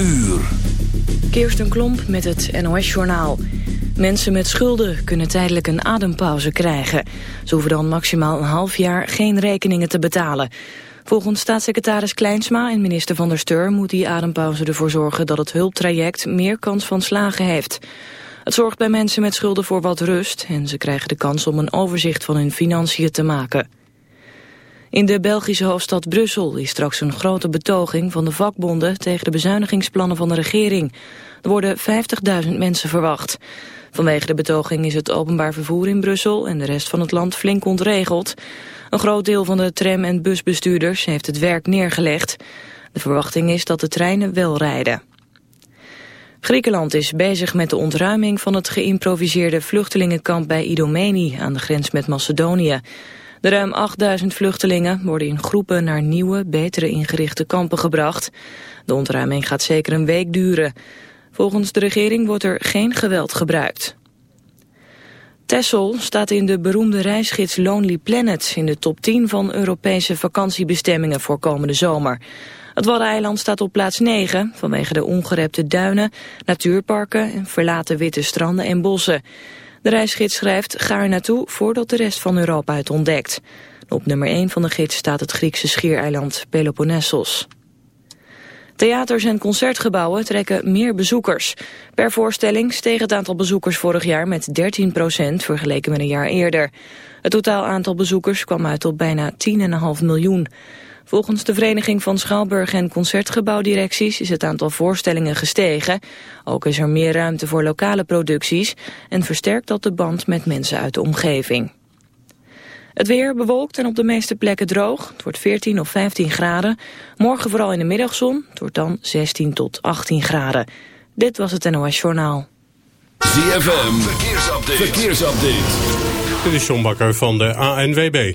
uur. Kirsten Klomp met het NOS-journaal. Mensen met schulden kunnen tijdelijk een adempauze krijgen. Ze hoeven dan maximaal een half jaar geen rekeningen te betalen. Volgens staatssecretaris Kleinsma en minister Van der Steur... moet die adempauze ervoor zorgen dat het hulptraject meer kans van slagen heeft. Het zorgt bij mensen met schulden voor wat rust... en ze krijgen de kans om een overzicht van hun financiën te maken. In de Belgische hoofdstad Brussel is straks een grote betoging van de vakbonden tegen de bezuinigingsplannen van de regering. Er worden 50.000 mensen verwacht. Vanwege de betoging is het openbaar vervoer in Brussel en de rest van het land flink ontregeld. Een groot deel van de tram- en busbestuurders heeft het werk neergelegd. De verwachting is dat de treinen wel rijden. Griekenland is bezig met de ontruiming van het geïmproviseerde vluchtelingenkamp bij Idomeni aan de grens met Macedonië. De ruim 8000 vluchtelingen worden in groepen naar nieuwe, betere ingerichte kampen gebracht. De ontruiming gaat zeker een week duren. Volgens de regering wordt er geen geweld gebruikt. Texel staat in de beroemde reisgids Lonely Planet in de top 10 van Europese vakantiebestemmingen voor komende zomer. Het Waddeneiland staat op plaats 9 vanwege de ongerepte duinen, natuurparken en verlaten witte stranden en bossen. De reisgids schrijft, ga er naartoe voordat de rest van Europa het ontdekt. Op nummer 1 van de gids staat het Griekse schiereiland Peloponnesos. Theaters en concertgebouwen trekken meer bezoekers. Per voorstelling steeg het aantal bezoekers vorig jaar met 13% vergeleken met een jaar eerder. Het totaal aantal bezoekers kwam uit op bijna 10,5 miljoen. Volgens de Vereniging van Schouwburg en Concertgebouwdirecties is het aantal voorstellingen gestegen. Ook is er meer ruimte voor lokale producties en versterkt dat de band met mensen uit de omgeving. Het weer bewolkt en op de meeste plekken droog. Het wordt 14 of 15 graden. Morgen vooral in de middagzon. Het wordt dan 16 tot 18 graden. Dit was het NOS Journaal. ZFM, verkeersupdate. verkeersupdate. Dit is John Bakker van de ANWB.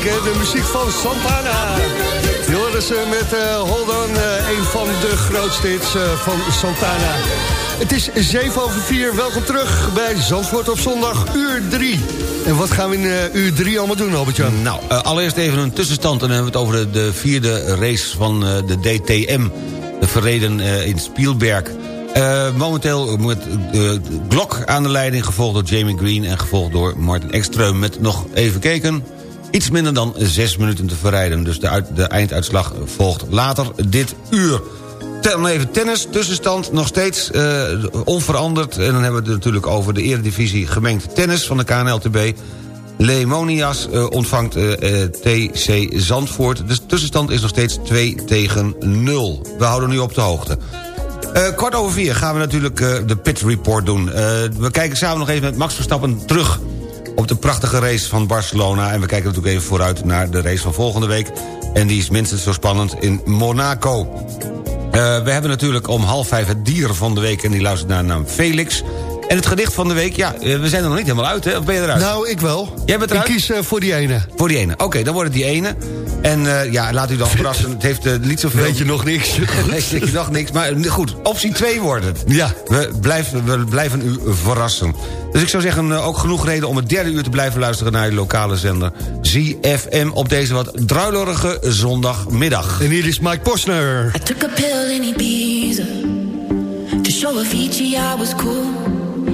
De muziek van Santana. Ze met uh, Hold On, uh, een van de grootste hits uh, van Santana. Het is 7 over 4. Welkom terug bij Zandvoort op zondag, uur 3. En wat gaan we in uh, uur 3 allemaal doen, Albert-Jan? Nou, uh, allereerst even een tussenstand. En dan hebben we het over de, de vierde race van uh, de DTM. De verreden in Spielberg. momenteel met Glock aan de leiding, gevolgd door Jamie Green... en gevolgd door Martin Ekström met nog even kijken... iets minder dan zes minuten te verrijden. Dus de, de einduitslag volgt later dit uur. Dan even tennis, tussenstand nog steeds uh, onveranderd. En dan hebben we het natuurlijk over de eredivisie gemengd tennis van de KNLTB. Lemonias uh, ontvangt uh, TC Zandvoort. De tussenstand is nog steeds 2 tegen 0. We houden nu op de hoogte. kwart over vier gaan we natuurlijk de pit report doen. we kijken samen nog even met Max Verstappen terug op de prachtige race van Barcelona. En we kijken natuurlijk even vooruit naar de race van volgende week. En die is minstens zo spannend in Monaco. Uh, we hebben natuurlijk om half vijf het dier van de week... en die luistert naar de naam Felix. En het gedicht van de week, ja, eh, we zijn er nog niet helemaal uit, hè? Of ben je eruit? Nou, ik wel. Jij bent eruit? Ik kies uh, voor die ene. Voor die ene. Oké, dan wordt het die ene. En uh, ja, laat u dan verrassen. Het heeft uh, niet zoveel... Weet je nog niks? Weet je nog niks. Maar goed, optie 2 wordt het. Ja. We blijven, we blijven u verrassen. Dus ik zou zeggen, ook genoeg reden om het derde uur te blijven luisteren... naar de lokale zender ZFM op deze wat druilerige zondagmiddag. En hier is Mike Posner. I took a pill in Ibiza To show Avicii I was cool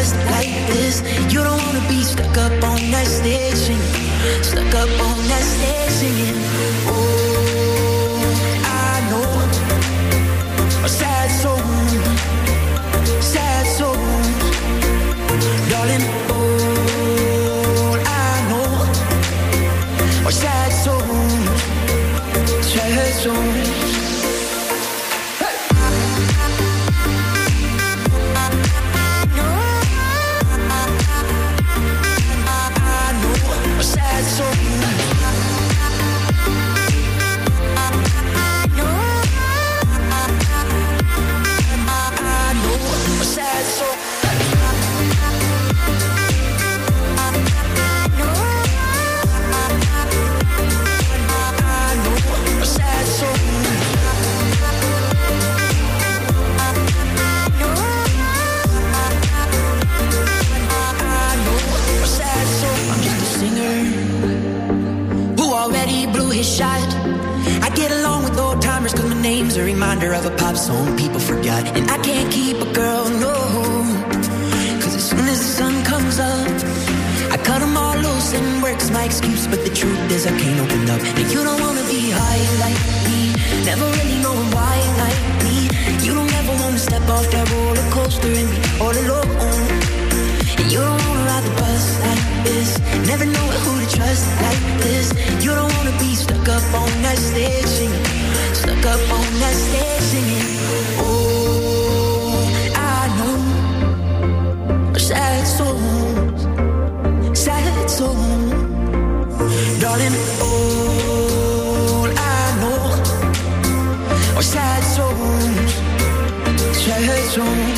trust like this. You don't wanna be stuck up on that stage singing. Stuck up on that stage singing don't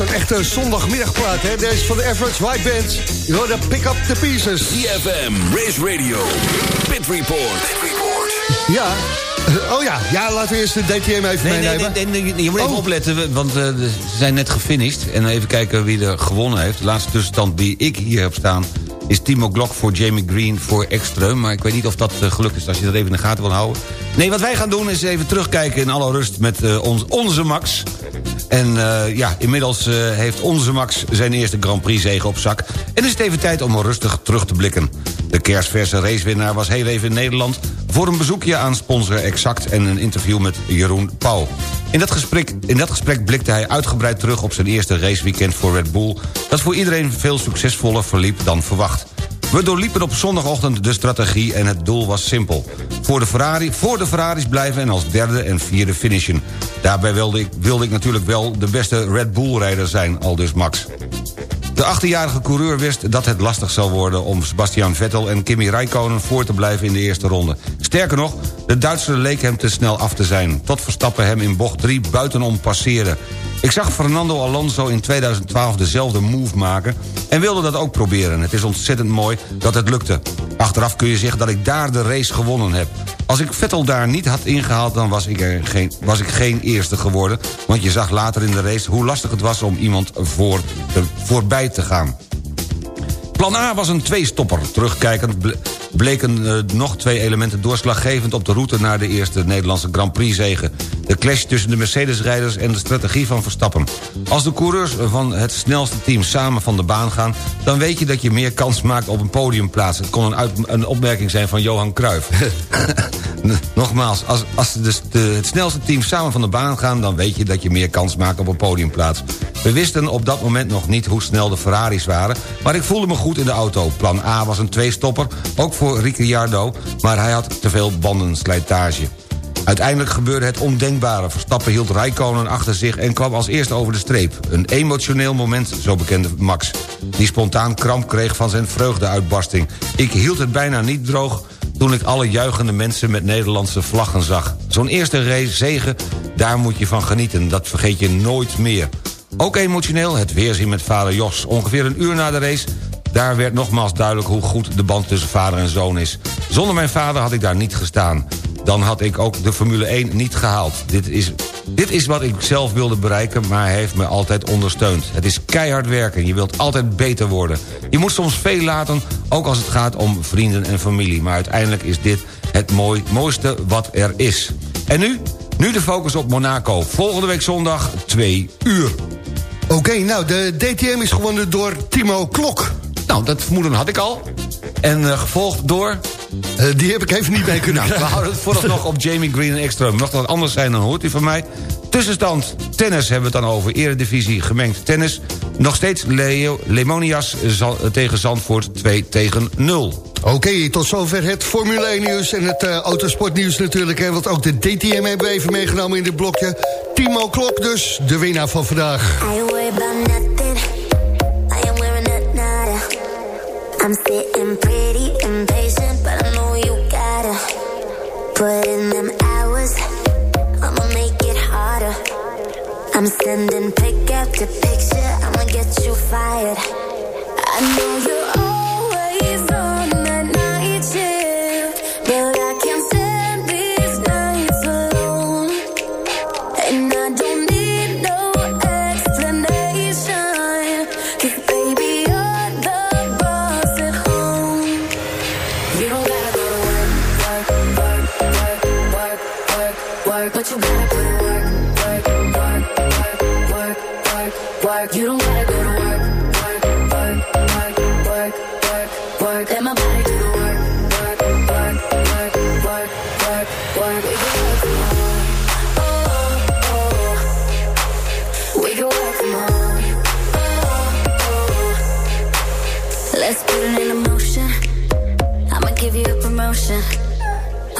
Uh, zo'n echte zondagmiddagplaat, hè? Deze van de Everest White Band. Je hoort de Pick Up The Pieces. CFM, Race Radio, Pit Report. Pit Report. Ja, Oh ja, ja, laten we eerst de DTM even nee, meenemen. Nee, nee, nee, je moet even oh. opletten, want uh, ze zijn net gefinished. En even kijken wie er gewonnen heeft. De laatste tussenstand die ik hier heb staan... is Timo Glock voor Jamie Green voor Extreme. Maar ik weet niet of dat uh, gelukt is als je dat even in de gaten wil houden. Nee, wat wij gaan doen is even terugkijken in alle rust met uh, ons, onze Max. En uh, ja, inmiddels uh, heeft onze Max zijn eerste Grand Prix zege op zak. En is het even tijd om rustig terug te blikken. De kerstverse racewinnaar was heel even in Nederland... voor een bezoekje aan sponsor Exact en een interview met Jeroen Pauw. In dat, gesprek, in dat gesprek blikte hij uitgebreid terug op zijn eerste raceweekend voor Red Bull... dat voor iedereen veel succesvoller verliep dan verwacht. We doorliepen op zondagochtend de strategie en het doel was simpel. Voor de, Ferrari, voor de Ferraris blijven en als derde en vierde finishen. Daarbij wilde ik, wilde ik natuurlijk wel de beste Red Bull-rijder zijn, al dus Max. De 18-jarige coureur wist dat het lastig zou worden... om Sebastian Vettel en Kimi Räikkönen voor te blijven in de eerste ronde. Sterker nog, de Duitser leek hem te snel af te zijn... tot Verstappen hem in bocht 3 buitenom passeerde. Ik zag Fernando Alonso in 2012 dezelfde move maken... en wilde dat ook proberen. Het is ontzettend mooi dat het lukte. Achteraf kun je zeggen dat ik daar de race gewonnen heb. Als ik Vettel daar niet had ingehaald, dan was ik, er geen, was ik geen eerste geworden. Want je zag later in de race hoe lastig het was om iemand voor voorbij te gaan. Plan A was een tweestopper. Terugkijkend bleken uh, nog twee elementen doorslaggevend... op de route naar de eerste Nederlandse Grand Prix-zegen. De clash tussen de Mercedes-rijders en de strategie van Verstappen. Als de coureurs van het snelste team samen van de baan gaan... dan weet je dat je meer kans maakt op een podiumplaats. Het kon een, een opmerking zijn van Johan Cruijff. Nogmaals, als, als de, het snelste team samen van de baan gaan... dan weet je dat je meer kans maakt op een podiumplaats. We wisten op dat moment nog niet hoe snel de Ferraris waren... maar ik voelde me goed in de auto. Plan A was een tweestopper, ook voor Ricciardo... maar hij had te veel bandenslijtage. Uiteindelijk gebeurde het ondenkbare. Verstappen hield Rijkonen achter zich en kwam als eerste over de streep. Een emotioneel moment, zo bekende Max. Die spontaan kramp kreeg van zijn vreugdeuitbarsting. Ik hield het bijna niet droog toen ik alle juichende mensen met Nederlandse vlaggen zag. Zo'n eerste race zegen, daar moet je van genieten. Dat vergeet je nooit meer. Ook emotioneel het weerzien met vader Jos. Ongeveer een uur na de race daar werd nogmaals duidelijk hoe goed de band tussen vader en zoon is. Zonder mijn vader had ik daar niet gestaan. Dan had ik ook de Formule 1 niet gehaald. Dit is, dit is wat ik zelf wilde bereiken, maar hij heeft me altijd ondersteund. Het is keihard werken, je wilt altijd beter worden. Je moet soms veel laten, ook als het gaat om vrienden en familie. Maar uiteindelijk is dit het mooi, mooiste wat er is. En nu? Nu de focus op Monaco. Volgende week zondag, 2 uur. Oké, nou, de DTM is gewonnen door Timo Klok. Nou, dat vermoeden had ik al. En uh, gevolgd door... Uh, die heb ik even niet mee kunnen nou, We houden het vooralsnog op Jamie Green en Extra. Mocht dat anders zijn, dan hoort u van mij. Tussenstand tennis hebben we het dan over. Eredivisie gemengd tennis. Nog steeds Leo, Lemonias tegen Zandvoort 2 tegen 0. Oké, okay, tot zover het Formule 1 nieuws en het uh, autosportnieuws natuurlijk. Hè, want ook de DTM hebben we even meegenomen in dit blokje. Timo Klok dus, de winnaar van vandaag. I'm sitting pretty impatient, put in them hours. I'ma make it harder. I'm sending pick after picture, I'ma get you fired. I know you're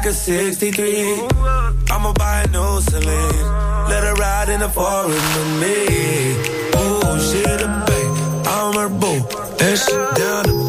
Like a 63. I'ma buy a new Celine. Let her ride in the forest with me. Oh, she the babe, I'm her boo, and she down to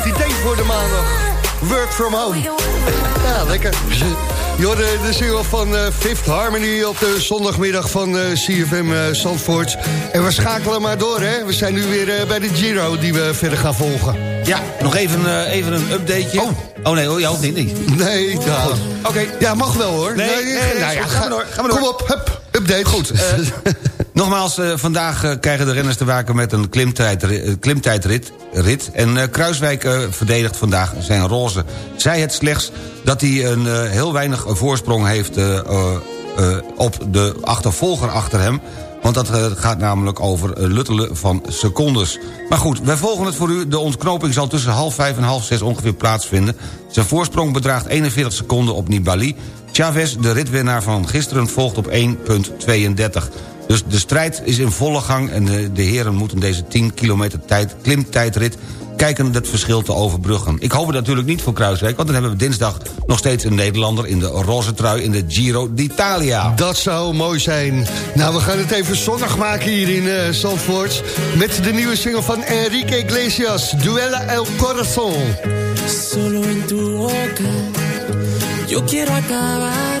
goed idee voor de maandag. Work from home. Ja, lekker. Je hoorde de single van eh, Fifth Harmony op de zondagmiddag van eh, CFM eh, Zandvoort. En we schakelen maar door, hè. We zijn nu weer eh, bij de Giro die we verder gaan volgen. Ja, nog even, eh, even een updateje. Oh. Oh nee, oh, ja, of niet? niet. Nee. Oké. Ja, mag wel, hoor. Nee, nee, nee, nou ja, ga maar door, ga maar door. Kom op, hup, update. Goed. Nogmaals, eh, vandaag eh, krijgen de renners te maken met een klimtijdrit. eh, klimtijdrit rit. En Kruiswijk verdedigt vandaag zijn roze. Zij het slechts dat hij een heel weinig voorsprong heeft... op de achtervolger achter hem... Want dat gaat namelijk over luttelen van secondes. Maar goed, wij volgen het voor u. De ontknoping zal tussen half vijf en half zes ongeveer plaatsvinden. Zijn voorsprong bedraagt 41 seconden op Nibali. Chavez, de ritwinnaar van gisteren, volgt op 1.32. Dus de strijd is in volle gang en de, de heren moeten deze 10 kilometer tijd, klimtijdrit kijken het verschil te overbruggen. Ik hoop het natuurlijk niet voor Kruiswijk... want dan hebben we dinsdag nog steeds een Nederlander... in de roze trui in de Giro d'Italia. Dat zou mooi zijn. Nou, we gaan het even zonnig maken hier in uh, Zandvoort... met de nieuwe single van Enrique Iglesias, Duella El Corazon. Solo en tu boca yo quiero acabar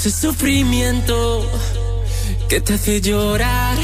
ese sufrimiento que te hace llorar.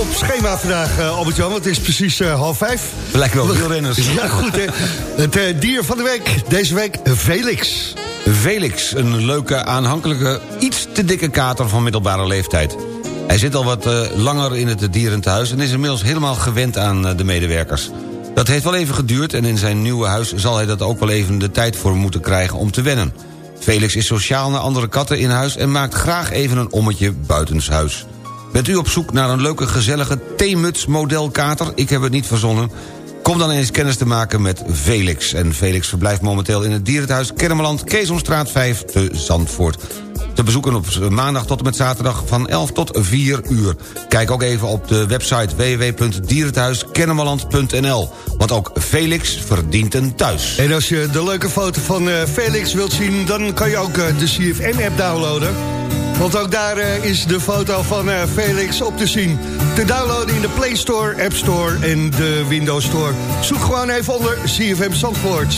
Op schema vandaag, eh, Albert-Jan. Het is precies eh, half vijf. Lijken wel wielrenners. Ja, goed hè. Het eh, dier van de week, deze week Felix. Felix, een leuke, aanhankelijke, iets te dikke kater van middelbare leeftijd. Hij zit al wat langer in het dierentehuis... en is inmiddels helemaal gewend aan de medewerkers. Dat heeft wel even geduurd en in zijn nieuwe huis... zal hij dat ook wel even de tijd voor moeten krijgen om te wennen. Felix is sociaal naar andere katten in huis... en maakt graag even een ommetje buitenshuis. Bent u op zoek naar een leuke, gezellige theemuts modelkater? Ik heb het niet verzonnen. Kom dan eens kennis te maken met Felix. En Felix verblijft momenteel in het dierenthuis Kermeland... Keesomstraat 5 te Zandvoort. Te bezoeken op maandag tot en met zaterdag van 11 tot 4 uur. Kijk ook even op de website www.dierenthuiskennemerland.nl. Want ook Felix verdient een thuis. En als je de leuke foto van eh, Felix wilt zien... dan kan je ook eh, de CFM-app downloaden. Want ook daar eh, is de foto van eh, Felix op te zien. Te downloaden in de Play Store, App Store en de Windows Store. Zoek gewoon even onder CFM Zandvoort.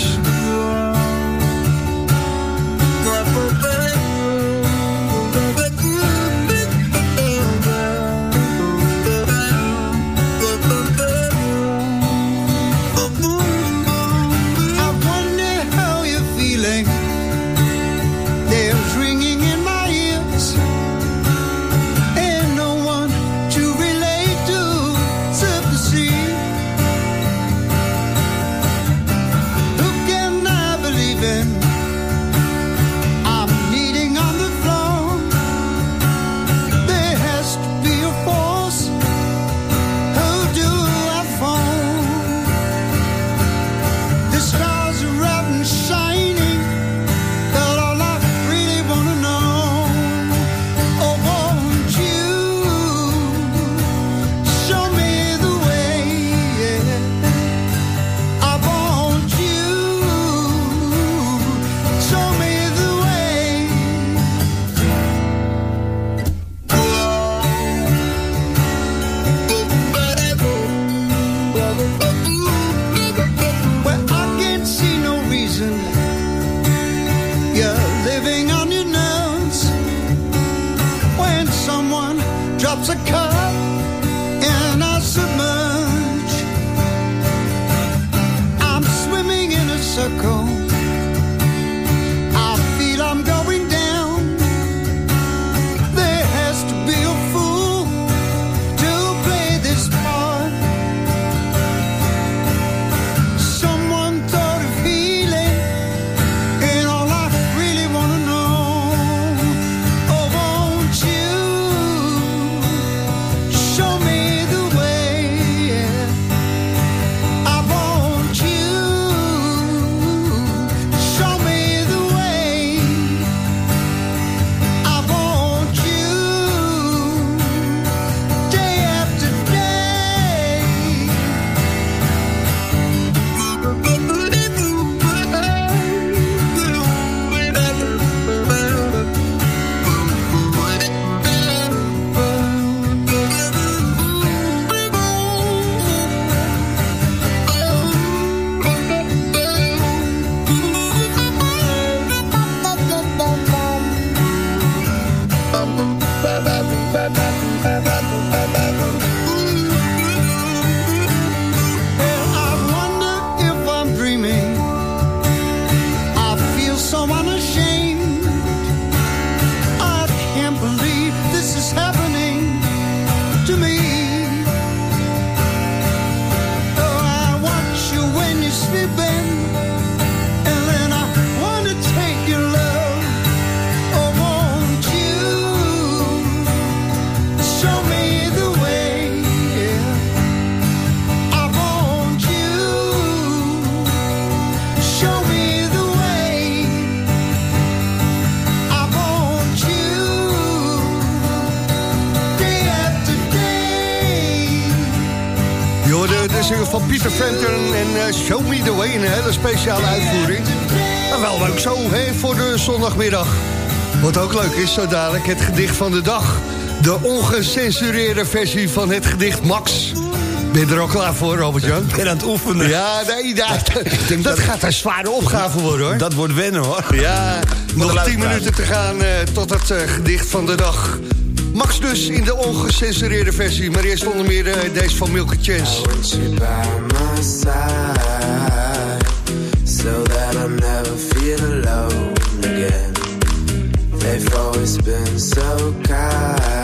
zondagmiddag. Wat ook leuk is, zo dadelijk het gedicht van de dag. De ongecensureerde versie van het gedicht Max. Ben je er al klaar voor, Robert-Jan? Ik ben aan het oefenen. Ja, nee, dat, dat, gaat een zware opgave worden, hoor. Dat wordt wennen, hoor. Ja, nog tien minuten te gaan eh, tot het eh, gedicht van de dag. Max dus in de ongecensureerde versie. Maar eerst onder meer eh, deze van Milk Chance. So that I'm never feeling always been so kind.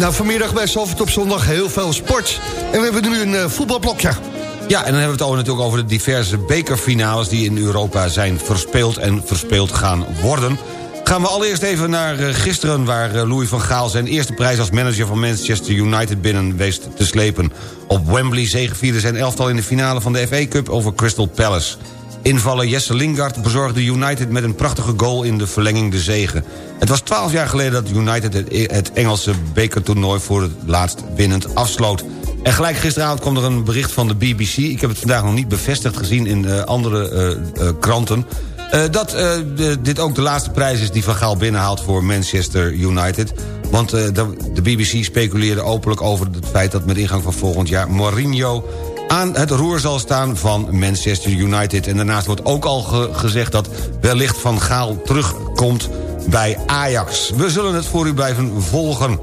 Nou, vanmiddag bij Salford op zondag heel veel sport. En we hebben nu een eh, voetbalblokje. Ja, en dan hebben we het over, natuurlijk over de diverse bekerfinales... die in Europa zijn verspeeld en verspeeld gaan worden. Gaan we allereerst even naar eh, gisteren... waar eh, Louis van Gaal zijn eerste prijs als manager van Manchester United binnen wees te slepen. Op Wembley zegevierde zijn elftal in de finale van de FA Cup over Crystal Palace. Invaller Jesse Lingard bezorgde United met een prachtige goal in de verlenging de zegen. Het was twaalf jaar geleden dat United het, Engelse bekertoernooi voor het laatst winnend afsloot. En gelijk gisteravond kwam er een bericht van de BBC... ik heb het vandaag nog niet bevestigd gezien in eh, andere eh, eh, kranten... dat dit ook de laatste prijs is die Van Gaal binnenhaalt voor Manchester United. Want de BBC speculeerde openlijk over het feit... dat met ingang van volgend jaar Mourinho aan het roer zal staan van Manchester United. En daarnaast wordt ook al ge- gezegd dat wellicht Van Gaal terugkomt bij Ajax. We zullen het voor u blijven volgen.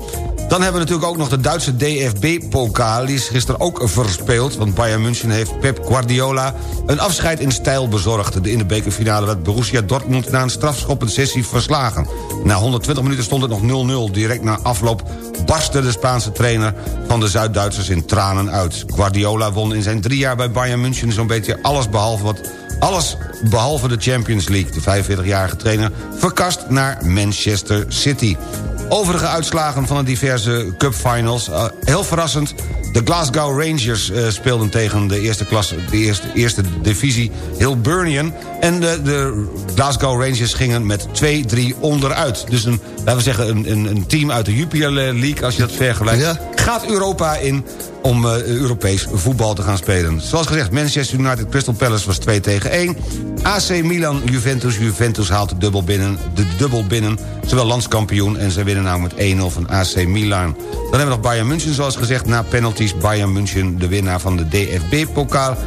Dan hebben we natuurlijk ook nog de Duitse DFB-pokaal. Die is gisteren ook verspeeld, want Bayern München heeft Pep Guardiola... een afscheid in stijl bezorgd. De in de bekerfinale werd Borussia Dortmund na een strafschoppensessie verslagen. Na 120 minuten stond het nog 0-0. Direct na afloop barstte de Spaanse trainer van de Zuid-Duitsers in tranen uit. Guardiola won in zijn drie jaar bij Bayern München zo'n beetje alles behalve wat... Alles behalve de Champions League. De 45-jarige trainer verkast naar Manchester City. Overige uitslagen van de diverse cupfinals. Uh, heel verrassend, de Glasgow Rangers uh, speelden tegen de eerste, klasse, de eerste, eerste divisie Hilburnian. En de, de Glasgow Rangers gingen met 2-3 onderuit. Dus een, laten we zeggen, een, een, een team uit de Jupiler League, als je dat vergelijkt... gaat Europa in om uh, Europees voetbal te gaan spelen. Zoals gezegd, Manchester United Crystal Palace was 2 tegen 1. AC Milan Juventus. Juventus haalt de dubbel binnen. De dubbel binnen. Zowel landskampioen en ze winnen namelijk met 1-0 van AC Milan. Dan hebben we nog Bayern München zoals gezegd. Na penalties Bayern München de winnaar van de DFB-pokaal.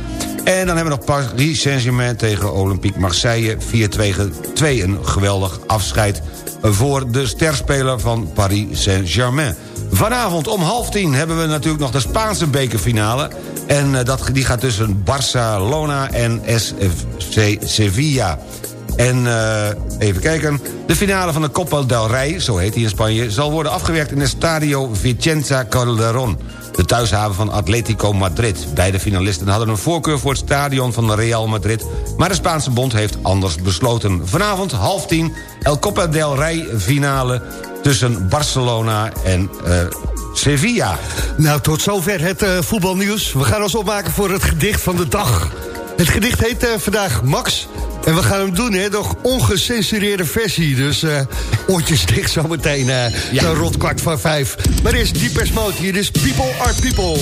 En dan hebben we nog Paris Saint-Germain tegen Olympique Marseille. 4-2 een geweldig afscheid voor de sterspeler van Paris Saint-Germain. Vanavond om half tien hebben we natuurlijk nog de Spaanse bekerfinale. En uh, dat, die gaat tussen Barcelona en SFC Sevilla. En uh, even kijken. De finale van de Copa del Rey, zo heet hij in Spanje... zal worden afgewerkt in het Stadio Vicenza Calderón. De thuishaven van Atletico Madrid. Beide finalisten hadden een voorkeur voor het stadion van Real Madrid... maar de Spaanse bond heeft anders besloten. Vanavond half tien, El Copa del Rey finale tussen Barcelona en uh, Sevilla. Nou, tot zover het uh, voetbalnieuws. We gaan ons opmaken voor het gedicht van de dag. Het gedicht heet uh, vandaag Max. En we gaan hem doen, hè, nog ongecensureerde versie. Dus oortjes dicht zometeen, uh, ja. rond kwart van vijf. Maar eerst Deepest Mode, hier is People Are People.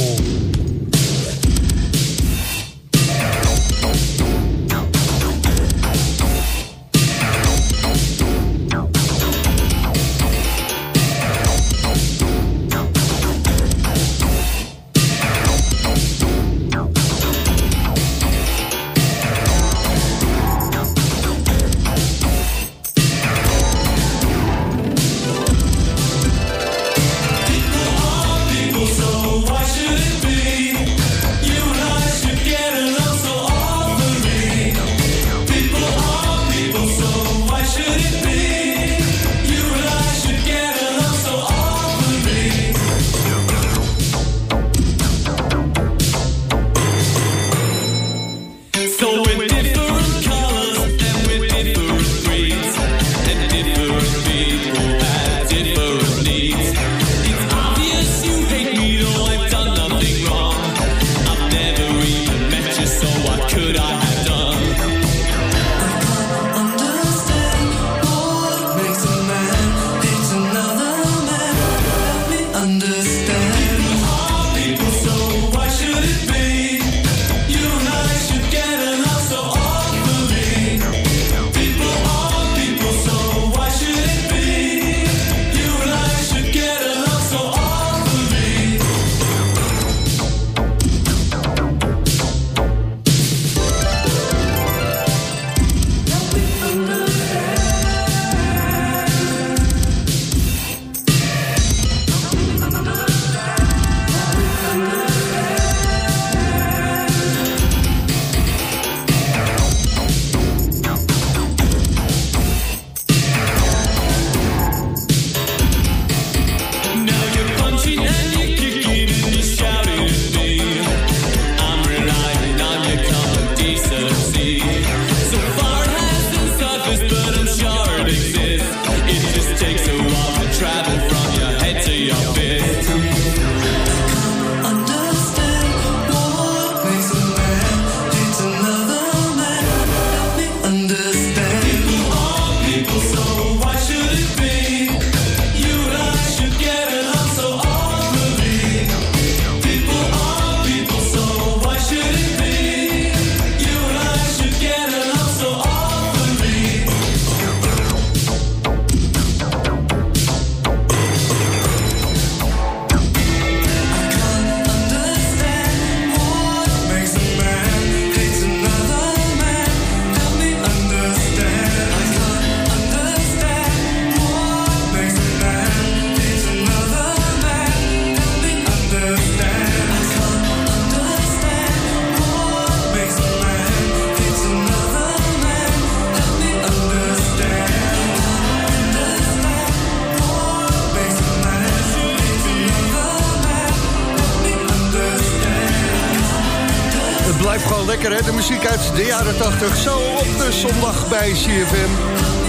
De jaren 80. Zo op de zondag bij CFM.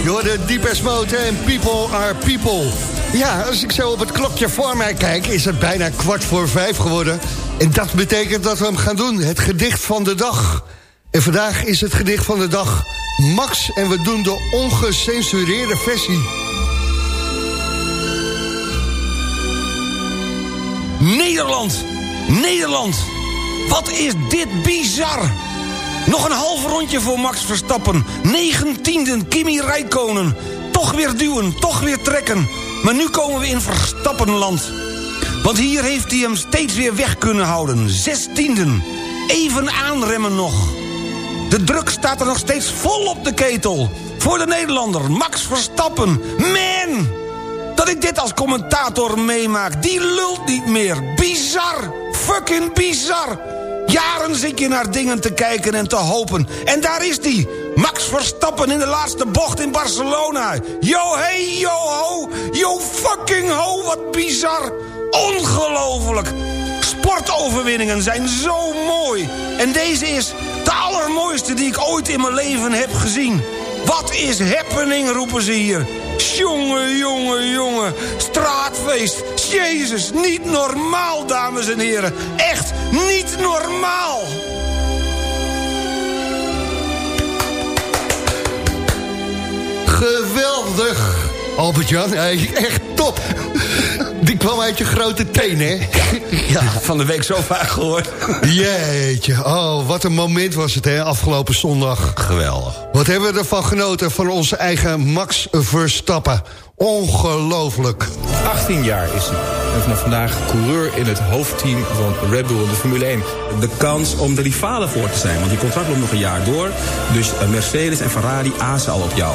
Je hoorde Deepest Mode en People are People. Ja, als ik zo op het klokje voor mij kijk... is het bijna kwart voor vijf geworden. En dat betekent dat we hem gaan doen. Het gedicht van de dag. En vandaag is het gedicht van de dag Max. En we doen de ongecensureerde versie. Nederland! Nederland! Wat is dit bizar! Nog een half rondje voor Max Verstappen. Negentienden Kimi Räikkönen. Toch weer duwen, toch weer trekken. Maar nu komen we in Verstappenland. Want hier heeft hij hem steeds weer weg kunnen houden. Zestienden. Even aanremmen nog. De druk staat er nog steeds vol op de ketel. Voor de Nederlander, Max Verstappen. Man! Dat ik dit als commentator meemaak, die lult niet meer. Bizar! Fucking bizar! Jaren zit je naar dingen te kijken en te hopen. En daar is die. Max Verstappen in de laatste bocht in Barcelona. Yo hey, yo ho, yo fucking ho, wat bizar. Ongelooflijk. Sportoverwinningen zijn zo mooi. En deze is de allermooiste die ik ooit in mijn leven heb gezien. Wat is happening, roepen ze hier. Jongen, jongen, jongen. Straatfeest. Jezus, niet normaal, dames en heren. Echt niet normaal. Geweldig. Albert-Jan, echt top. Die kwam uit je grote teen, hè? Ja, van de week zo vaak gehoord. Jeetje, oh, wat een moment was het, hè, afgelopen zondag. Geweldig. Wat hebben we ervan genoten van onze eigen Max Verstappen. Ongelooflijk. 18 jaar is hij. En vanaf vandaag coureur in het hoofdteam van Red Bull in de Formule 1. De kans om de rivalen voor te zijn. Want die contract loopt nog een jaar door. Dus eh, Mercedes en Ferrari azen al op jou.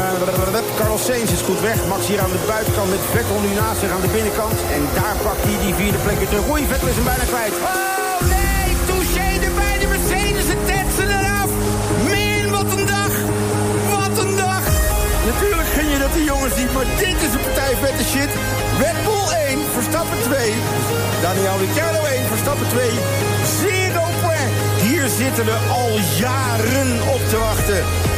Carlos Sainz is goed weg. Max hier aan de buitenkant met Vettel nu naast zich aan de binnenkant. En daar pakt hij die vierde plek weer terug. Oei, Vettel is hem bijna kwijt. Oh nee, touché erbij, de Mercedes, het tetsen eraf. Min, wat een dag. Wat een dag. Natuurlijk gun je dat die jongens niet, maar dit is een partij vette shit. Red Bull 1, Verstappen 2. Daniel Ricciardo 1, Verstappen 2. Zero point. Hier zitten we al jaren op te wachten.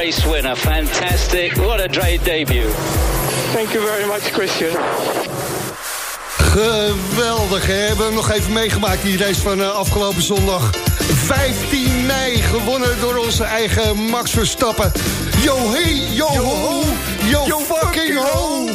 Race winner. Fantastic. What a great debut. Thank you very much, Christian. Geweldig, hè? We hebben hem nog even meegemaakt, die race van eh, afgelopen zondag. 15 mei, gewonnen door onze eigen Max Verstappen. Yo, hey, yo, ho, yo, fucking ho.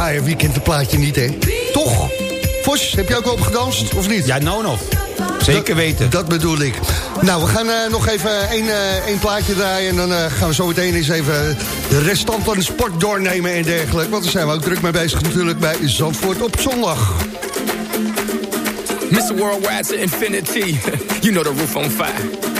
Fire. Wie kent het plaatje niet, hè? Toch? Vos, heb je ook op gedanst, of niet? Ja, nou nog. Zeker weten. Dat bedoel ik. Nou, we gaan eh, nog even één, eh, één plaatje draaien... en dan eh, gaan we zo meteen eens even de restant van de sport doornemen en dergelijke. Want daar zijn we ook druk mee bezig natuurlijk bij Zandvoort op zondag. Mr. Worldwide to infinity. you know the roof on fire.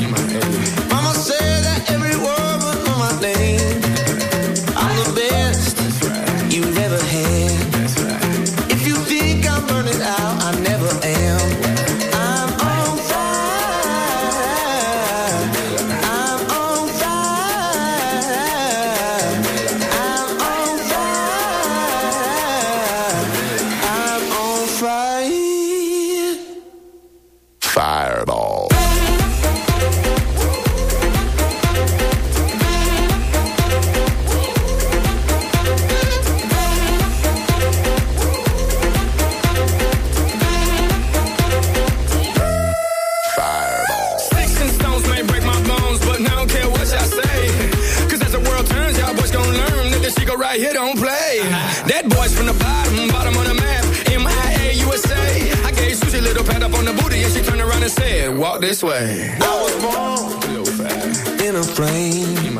Walk this way. I was born in a plane.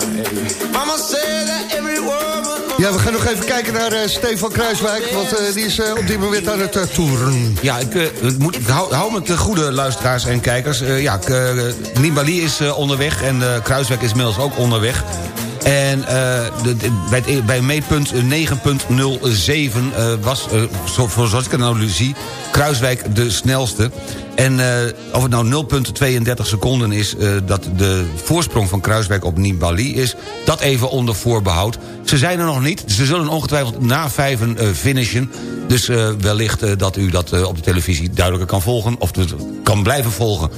Mama said that every word Ja, we gaan nog even kijken naar eh, Stefan Kruiswijk, want eh, die is eh, op dit moment aan het toeren. Ja, ik, moet, ik hou, hou met de goede luisteraars en kijkers. Ja, Nibali is onderweg en Kruiswijk is inmiddels ook onderweg. En eh, de, de- bij, het, bij meetpunt 9.07 eh, was, eh, zo, voor zoals ik het nou zie... Kruiswijk de snelste. En of het nou 0.32 seconden is dat de voorsprong van Kruiswijk op Nibali is... dat even onder voorbehoud. Ze zijn er nog niet. Ze zullen ongetwijfeld na vijven finishen. Dus wellicht dat u dat op de televisie duidelijker kan volgen... of het kan blijven volgen.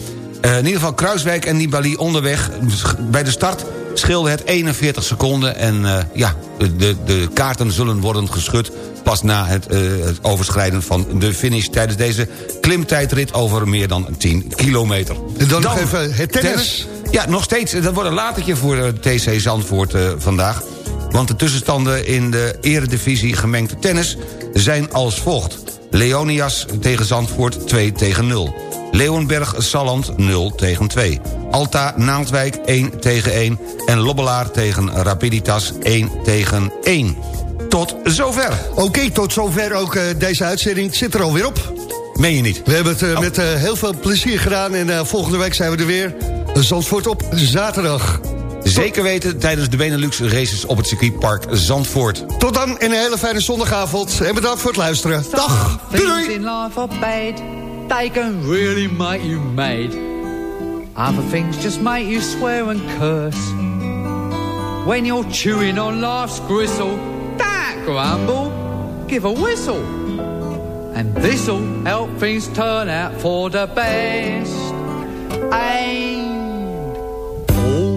In ieder geval Kruiswijk en Nibali onderweg. Dus Bij de start scheelde het 41 seconden. En eh, ja, de, de kaarten zullen worden geschud... pas na het, eh, het overschrijden van de finish... tijdens deze klimtijdrit over meer dan 10 kilometer. En dan nog even het tennis. Ja, nog steeds. Dat wordt een latertje voor eh, TC Zandvoort eh, vandaag. Want de tussenstanden in de eredivisie gemengd tennis zijn als volgt. Leonias tegen Zandvoort 2 tegen 0. Leeuwenberg Salland 0 tegen 2. Alta Naaldwijk 1 tegen 1. En Lobbelaar tegen Rapiditas 1 tegen 1. Tot zover. Oké, tot zover ook eh, deze uitzending. Het zit er alweer op. Meen je niet? We hebben het eh, met eh, heel veel plezier gedaan en volgende week zijn we er weer. Zandvoort op zaterdag. Zeker weten tijdens de Benelux races op het circuitpark Zandvoort. Tot dan en een hele fijne zondagavond. En bedankt voor het luisteren. Dag. Doei doei. in life are bad. They can really make you mad. Other things just make you swear and curse. When you're chewing on life's gristle, don't grumble, give a whistle. And this'll help things turn out for the best. And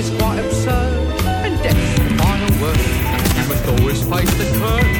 Is quite absurd, and death's the final word. You must always face the curtain.